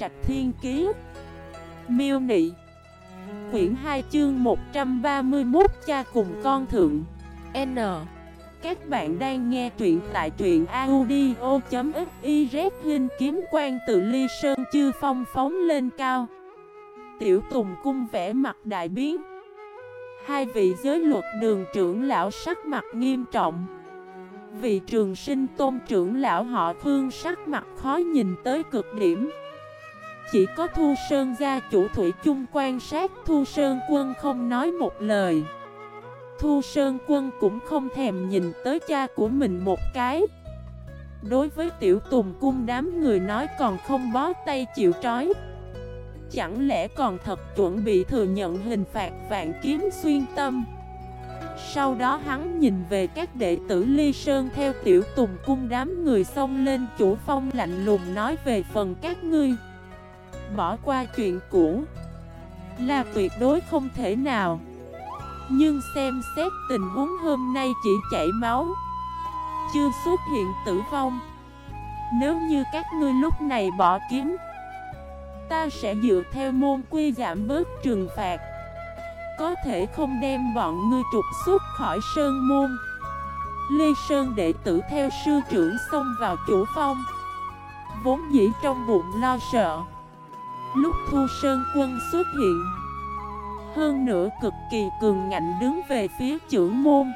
Trạch Thiên Kiế Miêu Nị. Quyển 2 chương 131 Cha cùng con thượng. N. Các bạn đang nghe truyện tại truyện audio.xyz Hình kiếm quan tự ly sơn chư phong phóng lên cao. Tiểu Tùng cung vẽ mặt đại biến. Hai vị giới luật đường trưởng lão sắc mặt nghiêm trọng. Vị trường sinh tôn trưởng lão họ phương sắc mặt khó nhìn tới cực điểm. Chỉ có Thu Sơn gia chủ Thủy chung quan sát Thu Sơn quân không nói một lời. Thu Sơn quân cũng không thèm nhìn tới cha của mình một cái. Đối với tiểu tùng cung đám người nói còn không bó tay chịu trói. Chẳng lẽ còn thật chuẩn bị thừa nhận hình phạt vạn kiếm xuyên tâm? Sau đó hắn nhìn về các đệ tử Ly Sơn theo tiểu tùng cung đám người xông lên chủ phong lạnh lùng nói về phần các ngươi. Bỏ qua chuyện cũ. Là tuyệt đối không thể nào. Nhưng xem xét tình huống hôm nay chỉ chảy máu. Chưa xuất hiện tử vong. Nếu như các ngươi lúc này bỏ kiếm, Ta sẽ dựa theo môn quy giảm bớt trừng phạt. Có thể không đem bọn ngươi trục xuất khỏi sơn môn. Lê Sơn đệ tử theo sư trưởng xông vào chủ phong. Vốn dĩ trong bụng lo sợ. Lúc Thu Sơn quân xuất hiện, Hơn nữa cực kỳ cường ngạnh đứng về phía trưởng môn.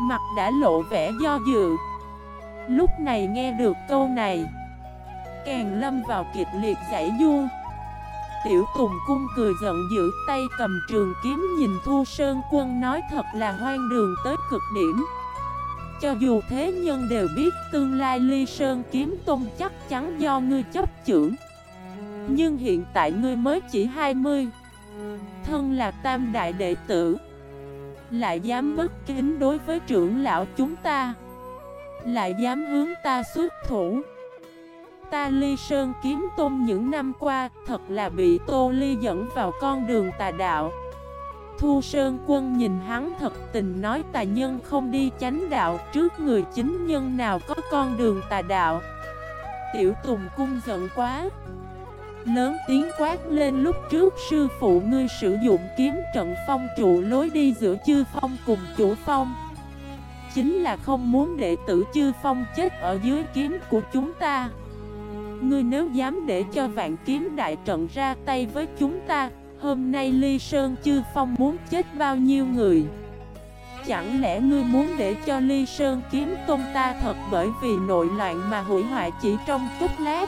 Mặt đã lộ vẻ do dự. Lúc này nghe được câu này, Càng lâm vào kịch liệt giải du. Tiểu Tùng Cung cười giận giữ tay cầm trường kiếm nhìn Thu Sơn Quân nói thật là hoang đường tới cực điểm. Cho dù thế nhân đều biết tương lai Ly Sơn kiếm tôn chắc chắn do ngươi chấp trưởng nhưng hiện tại ngươi mới chỉ 20 Thân là tam đại đệ tử, Lại dám bất kính đối với trưởng lão chúng ta, Lại dám hướng ta xuất thủ. Ta ly sơn kiếm tôn những năm qua Thật là bị Tô Ly dẫn vào con đường tà đạo. Thu Sơn quân nhìn hắn thật tình nói tà nhân không đi chánh đạo Trước người chính nhân nào có con đường tà đạo. Tiểu Tùng cung giận quá. Lớn tiếng quát lên lúc trước sư phụ ngươi sử dụng kiếm trận phong trụ lối đi giữa chư phong cùng chủ phong. Chính là không muốn đệ tử chư phong chết ở dưới kiếm của chúng ta. Ngươi nếu dám để cho vạn kiếm đại trận ra tay với chúng ta, Hôm nay Ly Sơn Chư Phong muốn chết bao nhiêu người? Chẳng lẽ ngươi muốn để cho Ly Sơn kiếm tôn ta thật bởi vì nội loạn mà hủy hoại chỉ trong chút lát?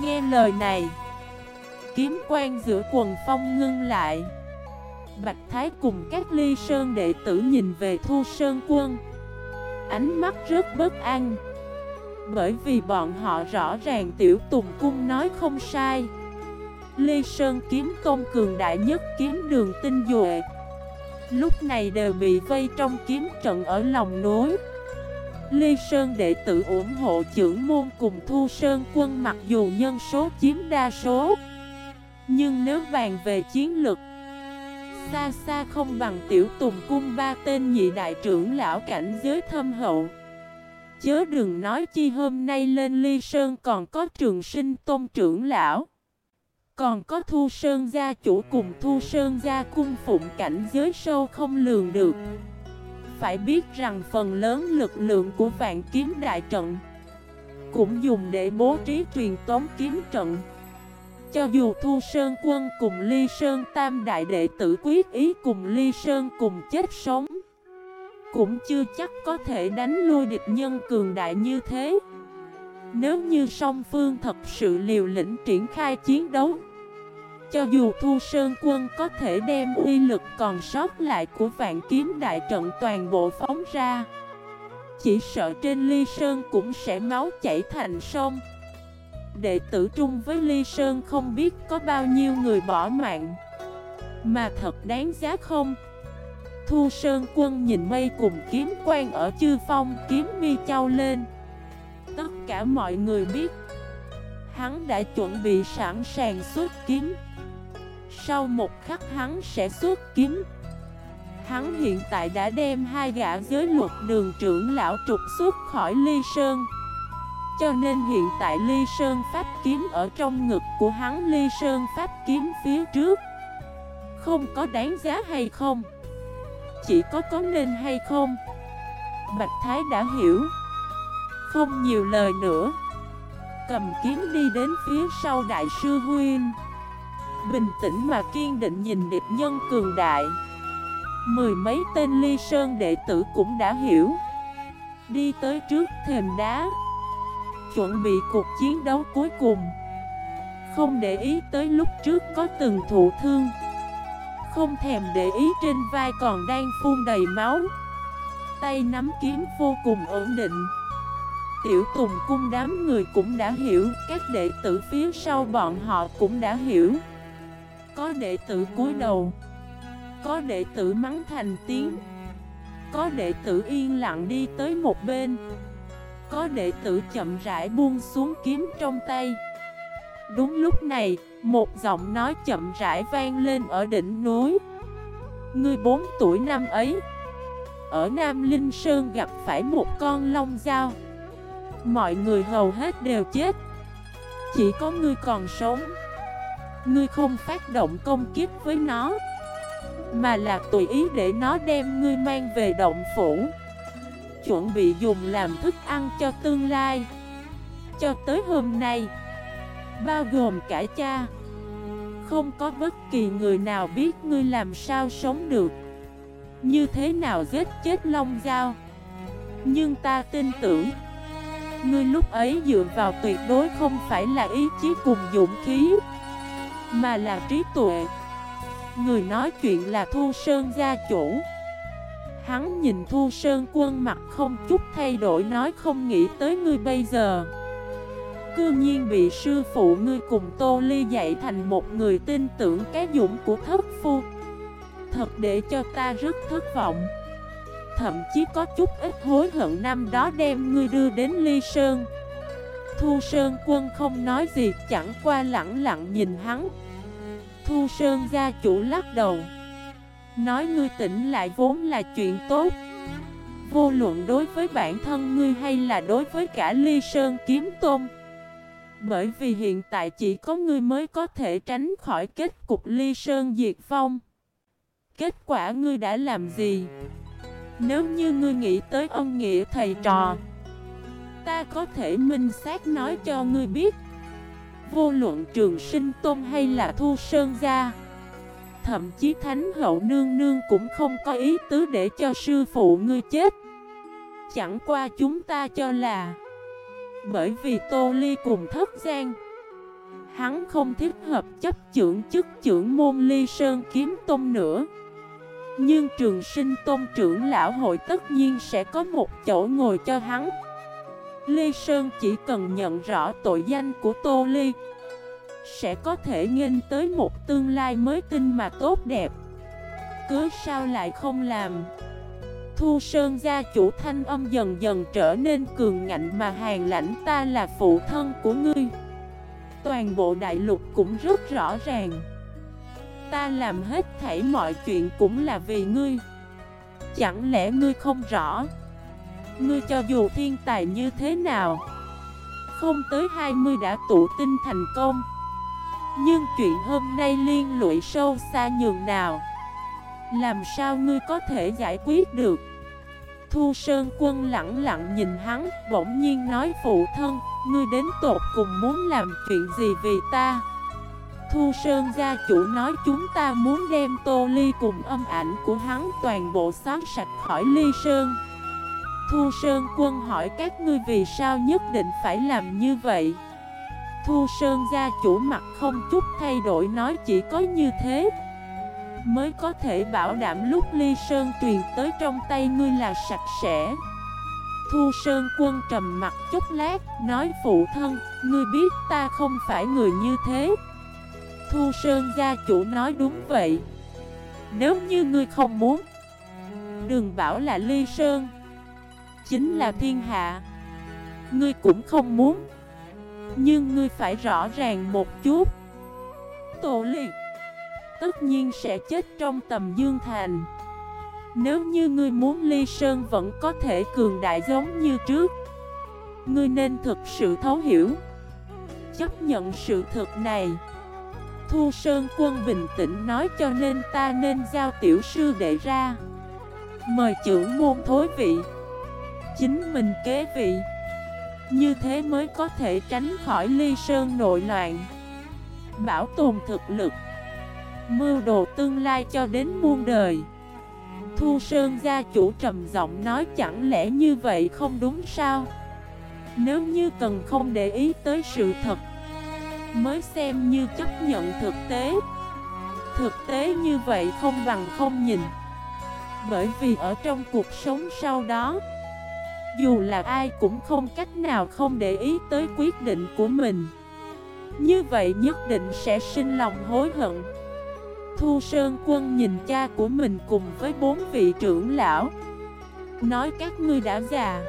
Nghe lời này, Kiếm quan giữa quần phong ngưng lại. Bạch Thái cùng các Ly Sơn đệ tử nhìn về Thu Sơn quân. Ánh mắt rất bất an, bởi vì bọn họ rõ ràng Tiểu Tùng Cung nói không sai. Ly Sơn kiếm tôn cường đại nhất, kiếm đường tinh duệ Lúc này đều bị vây trong kiếm trận ở lòng núi. Lê Sơn đệ tử ủng hộ trưởng môn cùng Thu Sơn quân mặc dù nhân số chiếm đa số. Nhưng nếu bàn về chiến lực, Xa xa không bằng tiểu tùng cung ba tên nhị đại trưởng lão cảnh giới thâm hậu. Chớ đừng nói chi hôm nay lên ly sơn còn có trường sinh tôn trưởng lão, Còn có thu sơn gia chủ cùng thu sơn gia cung phụng cảnh giới sâu không lường được. Phải biết rằng phần lớn lực lượng của vạn kiếm đại trận Cũng dùng để bố trí truyền tống kiếm trận. Cho dù Thu Sơn quân cùng Ly Sơn Tam Đại đệ tử quyết ý cùng Ly Sơn cùng chết sống, cũng chưa chắc có thể đánh lui địch nhân cường đại như thế. Nếu như song phương thật sự liều lĩnh triển khai chiến đấu cho dù Thu Sơn quân có thể đem uy lực còn sót lại của vạn kiếm đại trận toàn bộ phóng ra, Chỉ sợ trên Ly Sơn cũng sẽ máu chảy thành sông. Đệ tử trung với Ly Sơn không biết có bao nhiêu người bỏ mạng, Mà thật đáng giá không? Thu Sơn quân nhìn mây cùng kiếm quan ở chư phong kiếm mi trao lên. Tất cả mọi người biết, Hắn đã chuẩn bị sẵn sàng xuất kiếm. Sau một khắc hắn sẽ xuất kiếm. Hắn hiện tại đã đem hai gã giới luật đường trưởng lão trục xuất khỏi ly sơn. Cho nên hiện tại Ly Sơn Pháp Kiếm ở trong ngực của hắn Ly Sơn Pháp Kiếm phía trước. Không có đáng giá hay không? Chỉ có có nên hay không? Bạch Thái đã hiểu. Không nhiều lời nữa. Cầm kiếm đi đến phía sau Đại sư Huynh. Bình tĩnh mà kiên định nhìn địch nhân cường đại. Mười mấy tên ly sơn đệ tử cũng đã hiểu. Đi tới trước thềm đá. Chuẩn bị cuộc chiến đấu cuối cùng. Không để ý tới lúc trước có từng thụ thương. Không thèm để ý trên vai còn đang phun đầy máu. Tay nắm kiếm vô cùng ổn định. Tiểu Tùng cung đám người cũng đã hiểu, Các đệ tử phía sau bọn họ cũng đã hiểu. Có đệ tử cúi đầu. Có đệ tử mắng thành tiếng. Có đệ tử yên lặng đi tới một bên. Có đệ tử chậm rãi buông xuống kiếm trong tay. Đúng lúc này, một giọng nói chậm rãi vang lên ở đỉnh núi. Người bốn tuổi năm ấy Ở Nam Linh Sơn gặp phải một con long dao. Mọi người hầu hết đều chết. Chỉ có ngươi còn sống. Ngươi không phát động công kiếp với nó, Mà là tùy ý để nó đem ngươi mang về động phủ. Chuẩn bị dùng làm thức ăn cho tương lai. Cho tới hôm nay, Bao gồm cả cha, Không có bất kỳ người nào biết ngươi làm sao sống được. Như thế nào giết chết Long Giao? Nhưng ta tin tưởng, Ngươi lúc ấy dựa vào tuyệt đối không phải là ý chí cùng dũng khí. Mà là trí tuệ. Người nói chuyện là Thu Sơn gia chủ. Hắn nhìn Thu Sơn quân mặt không chút thay đổi nói không nghĩ tới ngươi bây giờ. Cư nhiên bị sư phụ ngươi cùng Tô Ly dạy thành một người tin tưởng cái dũng của thất phu. Thật để cho ta rất thất vọng. Thậm chí có chút ít hối hận năm đó đem ngươi đưa đến Ly Sơn. Thu Sơn quân không nói gì, chẳng qua lặng lặng nhìn hắn. Thu Sơn gia chủ lắc đầu. Nói ngươi tỉnh lại vốn là chuyện tốt. Vô luận đối với bản thân ngươi hay là đối với cả Ly Sơn kiếm tôn Bởi vì hiện tại chỉ có ngươi mới có thể tránh khỏi kết cục Ly Sơn diệt vong. Kết quả ngươi đã làm gì? Nếu như ngươi nghĩ tới ân nghĩa thầy trò Ta có thể minh xác nói cho ngươi biết. Vô luận trường sinh tôn hay là thu sơn gia, Thậm chí thánh hậu nương nương cũng không có ý tứ để cho sư phụ ngươi chết. Chẳng qua chúng ta cho là, Bởi vì Tô Ly cùng thất gian, Hắn không thích hợp chấp trưởng chức trưởng môn ly sơn kiếm tôn nữa. Nhưng trường sinh tôn trưởng lão hội tất nhiên sẽ có một chỗ ngồi cho hắn. Lê Sơn chỉ cần nhận rõ tội danh của Tô Ly Sẽ có thể nghênh tới một tương lai mới tinh mà tốt đẹp. Cứ sao lại không làm? Thu Sơn gia chủ thanh âm dần dần trở nên cường ngạnh mà hàng lãnh, ta là phụ thân của ngươi. Toàn bộ đại lục cũng rất rõ ràng. Ta làm hết thảy mọi chuyện cũng là vì ngươi. Chẳng lẽ ngươi không rõ? Ngươi cho dù thiên tài như thế nào, Không tới 20 đã tụ tinh thành công. Nhưng chuyện hôm nay liên lụy sâu xa nhường nào? Làm sao ngươi có thể giải quyết được? Thu Sơn Quân lặng lặng nhìn hắn, Bỗng nhiên nói, phụ thân, Ngươi đến tột cùng muốn làm chuyện gì vì ta? Thu Sơn gia chủ nói, chúng ta muốn đem Tô Ly cùng âm ảnh của hắn toàn bộ xóa sạch khỏi Ly Sơn. Thu Sơn quân hỏi các ngươi vì sao nhất định phải làm như vậy? Thu Sơn gia chủ mặt không chút thay đổi nói chỉ có như thế. Mới có thể bảo đảm lúc Ly Sơn truyền tới trong tay ngươi là sạch sẽ. Thu Sơn quân trầm mặt chút lát, Nói phụ thân, Ngươi biết ta không phải người như thế. Thu Sơn gia chủ nói đúng vậy. Nếu như ngươi không muốn, Đừng bảo là Ly Sơn. Chính là thiên hạ. Ngươi cũng không muốn, Nhưng ngươi phải rõ ràng một chút. Tổ liệt Tất nhiên sẽ chết trong tầm dương thành. Nếu như ngươi muốn Ly Sơn vẫn có thể cường đại giống như trước, Ngươi nên thực sự thấu hiểu, Chấp nhận sự thực này. Thu Sơn Quân bình tĩnh nói cho nên ta nên giao tiểu sư đệ ra, Mời trưởng môn thối vị. Chính mình kế vị. Như thế mới có thể tránh khỏi ly sơn nội loạn. Bảo tồn thực lực. Mưu đồ tương lai cho đến muôn đời. Thu Sơn gia chủ trầm giọng nói chẳng lẽ như vậy không đúng sao? Nếu như cần không để ý tới sự thật, Mới xem như chấp nhận thực tế. Thực tế như vậy không bằng không nhìn. Bởi vì ở trong cuộc sống sau đó dù là ai cũng không cách nào không để ý tới quyết định của mình. Như vậy nhất định sẽ sinh lòng hối hận. Thu Sơn Quân nhìn cha của mình cùng với bốn vị trưởng lão. Nói các ngươi đã già,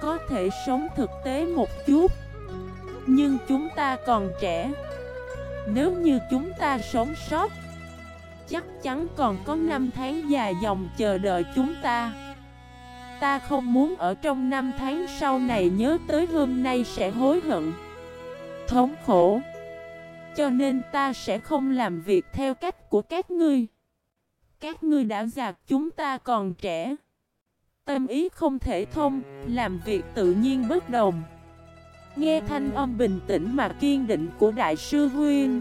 Có thể sống thực tế một chút. Nhưng chúng ta còn trẻ. Nếu như chúng ta sống sót, Chắc chắn còn có năm tháng dài dòng chờ đợi chúng ta. Ta không muốn ở trong năm tháng sau này nhớ tới hôm nay sẽ hối hận. Thống khổ. Cho nên ta sẽ không làm việc theo cách của các ngươi. Các ngươi đã già, chúng ta còn trẻ. Tâm ý không thể thông, Làm việc tự nhiên bất đồng. Nghe thanh âm bình tĩnh mà kiên định của Đại sư Huyên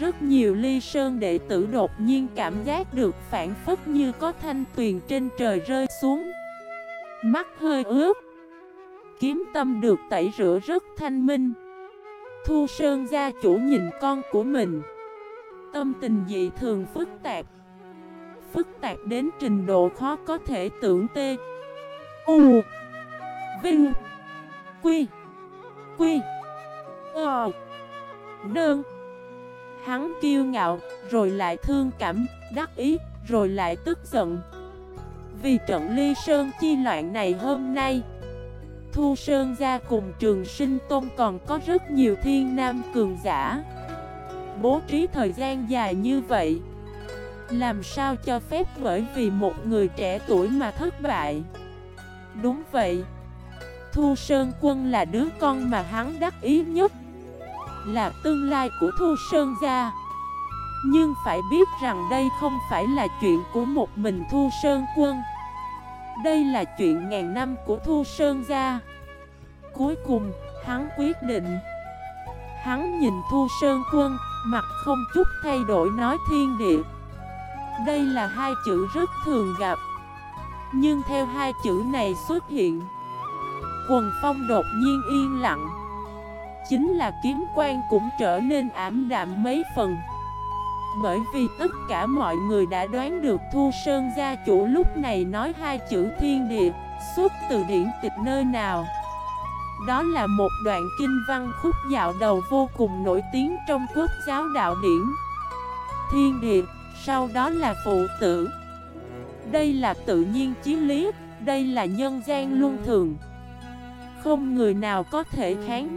Rất nhiều ly sơn đệ tử đột nhiên cảm giác được phản phất như có thanh tuyền trên trời rơi xuống. Mắt hơi ướt. Kiếm tâm được tẩy rửa rất thanh minh. Thu Sơn gia chủ nhìn con của mình. Tâm tình dị thường phức tạp. Phức tạp đến trình độ khó có thể tưởng tê. U. Vinh. Quy. Quy. Ờ. Đơn. Hắn kiêu ngạo, Rồi lại thương cảm, Đắc ý, Rồi lại tức giận. Vì trận ly sơn chi loạn này hôm nay, Thu Sơn gia cùng trường sinh tôn còn có rất nhiều thiên nam cường giả. Bố trí thời gian dài như vậy, Làm sao cho phép bởi vì một người trẻ tuổi mà thất bại? Đúng vậy, Thu Sơn quân là đứa con mà hắn đắc ý nhất, Là tương lai của Thu Sơn gia. Nhưng phải biết rằng đây không phải là chuyện của một mình Thu Sơn quân. Đây là chuyện ngàn năm của Thu Sơn gia. Cuối cùng, hắn quyết định. Hắn nhìn Thu Sơn quân, mặt không chút thay đổi nói thiên địa. Đây là hai chữ rất thường gặp. Nhưng theo hai chữ này xuất hiện Quần phong đột nhiên yên lặng. Chính là kiếm quan cũng trở nên ảm đạm mấy phần bởi vì tất cả mọi người đã đoán được Thu Sơn gia chủ lúc này nói hai chữ thiên địa Xuất từ điển tịch nơi nào. Đó là một đoạn kinh văn khúc dạo đầu vô cùng nổi tiếng trong quốc giáo đạo điển. Thiên địa, sau đó là phụ tử. Đây là tự nhiên chí lý, đây là nhân gian luân thường. Không người nào có thể kháng